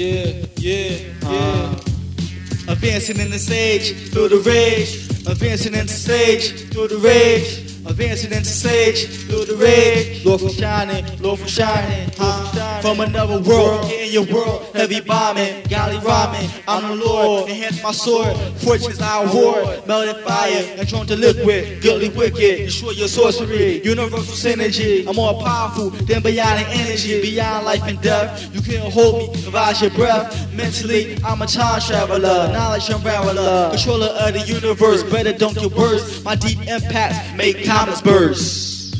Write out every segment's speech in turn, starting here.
Yeah, yeah, yeah. Uh, advancing in the stage through the rage. Advancing into stage through the rage. Advancing into stage through the rage. Lord for shining, Lord for shining. Huh? From another world, in your world. Heavy bombing, galley rhyming. I'm the Lord, enhance my sword. Fortunes I award. Melted fire and drawn to liquid. Guilty wicked, destroy your sorcery. Universal synergy. I'm more powerful than bionic energy. Beyond life and death. You can't hold me, provide your breath. Mentally, I'm a time traveler. Knowledge unraveler. Controller of the universe. Better don't get worse. My deep impacts make comets burst.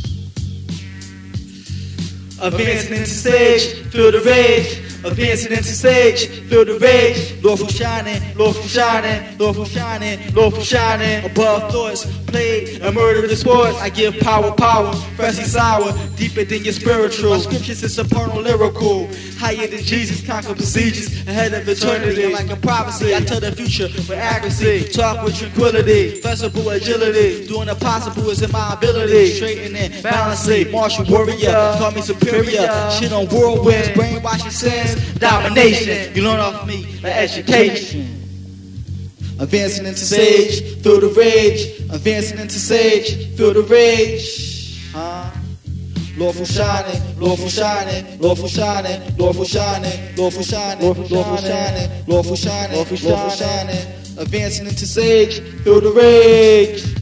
Advancing into stage, feel the rage. Advancing into stage, feel the rage. Lord for shining, Lord for shining, Lord for shining, Lord for shining. Above thoughts, played and murder the sports. I give power, power, freshly sour, deeper than your spiritual. My scriptures is supernal lyrical. Higher than Jesus, conquer procedures, ahead of eternity. Like a prophecy, I tell the future with accuracy. Talk with tranquility, flexible agility. Doing the possible is in my ability. Straightening, balancing, martial warrior. Call me superior. Shit on whirlwinds, brainwashing sins, domination. You learn off me, like education. Advancing into sage, feel the rage. Advancing into sage, feel the rage. Huh? For shining, for shining, for shining, for shining, for shining, for shining, for shining, for shining. Advancing into sage, feel the rage.